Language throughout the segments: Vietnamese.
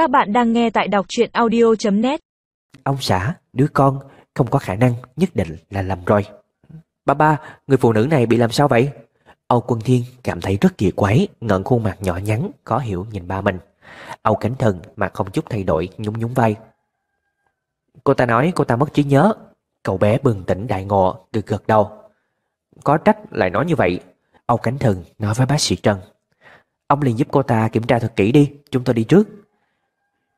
Các bạn đang nghe tại đọc truyện audio.net Ông xã, đứa con không có khả năng nhất định là lầm rồi. Ba ba, người phụ nữ này bị làm sao vậy? Âu Quân Thiên cảm thấy rất kỳ quái, ngẩn khuôn mặt nhỏ nhắn, khó hiểu nhìn ba mình. Âu Cánh Thần mà không chút thay đổi nhún nhún vai. Cô ta nói cô ta mất trí nhớ. Cậu bé bừng tỉnh đại ngộ, gật gật đầu. Có trách lại nói như vậy. Âu Cánh Thần nói với bác sĩ Trần. Ông liền giúp cô ta kiểm tra thật kỹ đi, chúng tôi đi trước.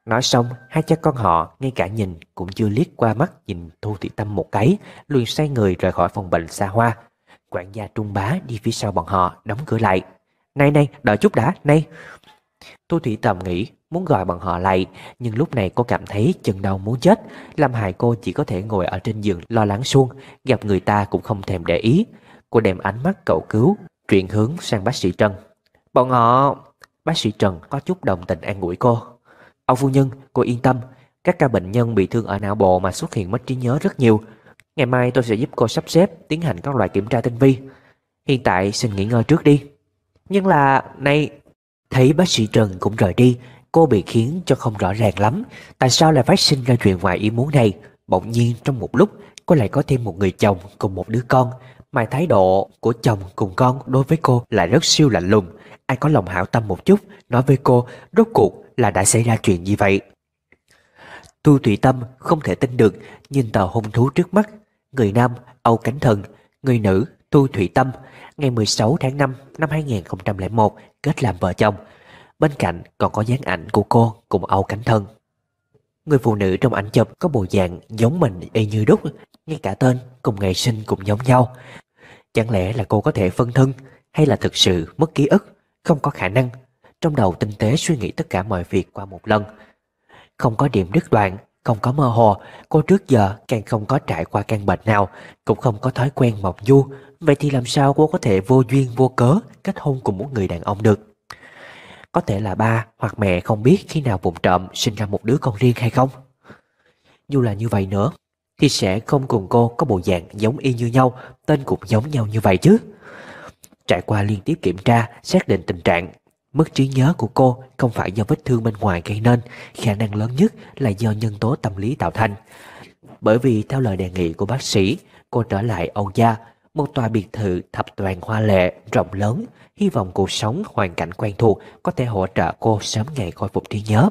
Nói xong, hai cha con họ ngay cả nhìn cũng chưa liếc qua mắt nhìn Thu Thị Tâm một cái, liền xoay người rời khỏi phòng bệnh xa hoa. Quản gia Trung Bá đi phía sau bọn họ, đóng cửa lại. Này này, đợi chút đã, này. Thu Thị Tâm nghĩ muốn gọi bọn họ lại, nhưng lúc này cô cảm thấy chân đau muốn chết. Làm hại cô chỉ có thể ngồi ở trên giường lo lắng suông, gặp người ta cũng không thèm để ý. Cô đem ánh mắt cậu cứu, chuyển hướng sang bác sĩ trần Bọn họ... Bác sĩ Trần có chút đồng tình an ủi cô. Ông phu nhân, cô yên tâm, các ca bệnh nhân bị thương ở não bộ mà xuất hiện mất trí nhớ rất nhiều. Ngày mai tôi sẽ giúp cô sắp xếp tiến hành các loại kiểm tra tinh vi. Hiện tại xin nghỉ ngơi trước đi. Nhưng là, này... Thấy bác sĩ Trần cũng rời đi, cô bị khiến cho không rõ ràng lắm. Tại sao lại phát sinh ra chuyện ngoài ý muốn này? Bỗng nhiên trong một lúc, cô lại có thêm một người chồng cùng một đứa con. Mà thái độ của chồng cùng con đối với cô lại rất siêu lạnh lùng. Ai có lòng hảo tâm một chút, nói với cô, rốt cuộc là đã xảy ra chuyện gì vậy? Tu Thủy Tâm không thể tin được nhìn tờ hung thú trước mắt. Người nam Âu Cánh Thần, người nữ Tu Thủy Tâm, ngày 16 tháng 5 năm 2001 kết làm vợ chồng. Bên cạnh còn có dáng ảnh của cô cùng Âu Cánh Thần. Người phụ nữ trong ảnh chụp có bộ dạng giống mình y như đúc, ngay cả tên cùng ngày sinh cũng giống nhau. Chẳng lẽ là cô có thể phân thân hay là thực sự mất ký ức, không có khả năng trong đầu tinh tế suy nghĩ tất cả mọi việc qua một lần. Không có điểm đứt đoạn, Không có mơ hồ, Cô trước giờ càng không có trải qua căn bệnh nào, Cũng không có thói quen mộng du. Vậy thì làm sao cô có thể vô duyên, vô cớ Kết hôn cùng một người đàn ông được? Có thể là ba hoặc mẹ không biết Khi nào vùng trộm sinh ra một đứa con riêng hay không? Dù là như vậy nữa, Thì sẽ không cùng cô có bộ dạng giống y như nhau, Tên cũng giống nhau như vậy chứ. Trải qua liên tiếp kiểm tra, Xác định tình trạng Mất trí nhớ của cô không phải do vết thương bên ngoài gây nên, khả năng lớn nhất là do nhân tố tâm lý tạo thành. Bởi vì theo lời đề nghị của bác sĩ, cô trở lại Âu Gia, một tòa biệt thự thập toàn hoa lệ, rộng lớn, hy vọng cuộc sống hoàn cảnh quen thuộc có thể hỗ trợ cô sớm ngày khôi phục trí nhớ.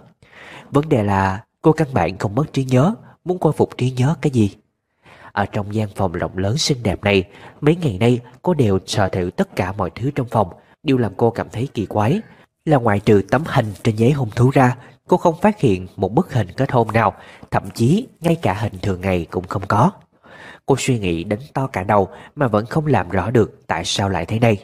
Vấn đề là cô căn bản không mất trí nhớ, muốn khôi phục trí nhớ cái gì? Ở trong gian phòng rộng lớn xinh đẹp này, mấy ngày nay cô đều sở thử tất cả mọi thứ trong phòng, Điều làm cô cảm thấy kỳ quái là ngoài trừ tấm hình trên giấy hôn thú ra, cô không phát hiện một bức hình kết hôn nào, thậm chí ngay cả hình thường ngày cũng không có. Cô suy nghĩ đến to cả đầu mà vẫn không làm rõ được tại sao lại thế này.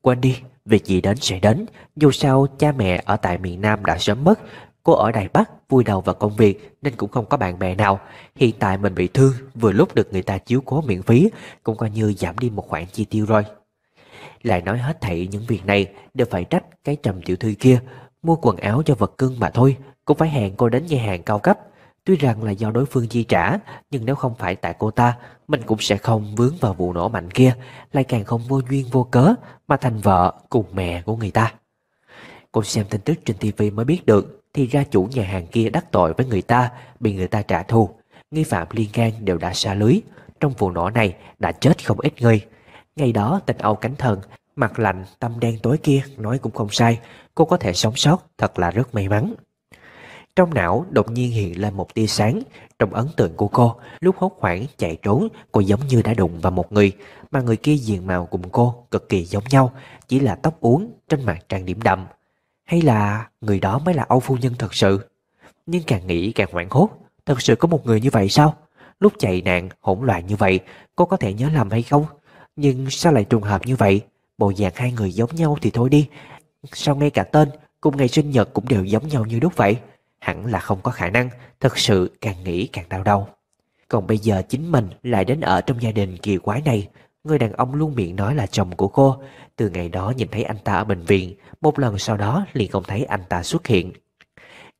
Quên đi, việc gì đến sẽ đến, dù sao cha mẹ ở tại miền Nam đã sớm mất, cô ở Đài Bắc vui đầu vào công việc nên cũng không có bạn bè nào. Hiện tại mình bị thương, vừa lúc được người ta chiếu cố miễn phí, cũng coi như giảm đi một khoản chi tiêu rồi. Lại nói hết thảy những việc này đều phải trách cái trầm tiểu thư kia, Mua quần áo cho vật cưng mà thôi, Cũng phải hẹn cô đến nhà hàng cao cấp. Tuy rằng là do đối phương chi trả, Nhưng nếu không phải tại cô ta, Mình cũng sẽ không vướng vào vụ nổ mạnh kia, Lại càng không vô duyên vô cớ Mà thành vợ cùng mẹ của người ta. Cô xem tin tức trên TV mới biết được, Thì ra chủ nhà hàng kia đắc tội với người ta, Bị người ta trả thù. Nghi phạm liên can đều đã xa lưới. Trong vụ nổ này đã chết không ít người. Ngày đó, tình Âu cánh thần, Mặt lạnh, tâm đen tối kia, nói cũng không sai. Cô có thể sống sót, thật là rất may mắn. Trong não, đột nhiên hiện lên một tia sáng, Trong ấn tượng của cô, Lúc hốt hoảng, chạy trốn, Cô giống như đã đụng vào một người, Mà người kia diện mạo cùng cô cực kỳ giống nhau, Chỉ là tóc uốn Trên mặt trang điểm đậm. Hay là người đó mới là Âu phu nhân thật sự? Nhưng càng nghĩ càng hoảng hốt, Thật sự có một người như vậy sao? Lúc chạy nạn, hỗn loạn như vậy, Cô có thể nhớ lầm hay không? Nhưng sao lại trùng hợp như vậy? Bộ dạng hai người giống nhau thì thôi đi. Sao ngay cả tên Cùng ngày sinh nhật cũng đều giống nhau như đúc vậy? Hẳn là không có khả năng, Thật sự càng nghĩ càng đau đầu Còn bây giờ chính mình lại đến ở trong gia đình kỳ quái này. Người đàn ông luôn miệng nói là chồng của cô. Từ ngày đó nhìn thấy anh ta ở bệnh viện, Một lần sau đó liền không thấy anh ta xuất hiện.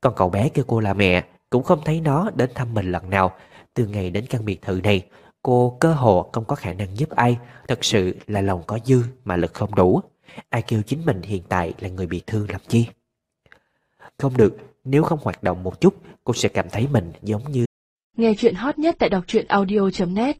Còn cậu bé kêu cô là mẹ, Cũng không thấy nó đến thăm mình lần nào. Từ ngày đến căn biệt thự này Cô cơ hồ không có khả năng giúp ai Thật sự là lòng có dư mà lực không đủ. Ai kêu chính mình hiện tại là người bị thương làm chi? Không được Nếu không hoạt động một chút, cô sẽ cảm thấy mình giống như Nghe chuyện hot nhất tại đọc truyện audio.net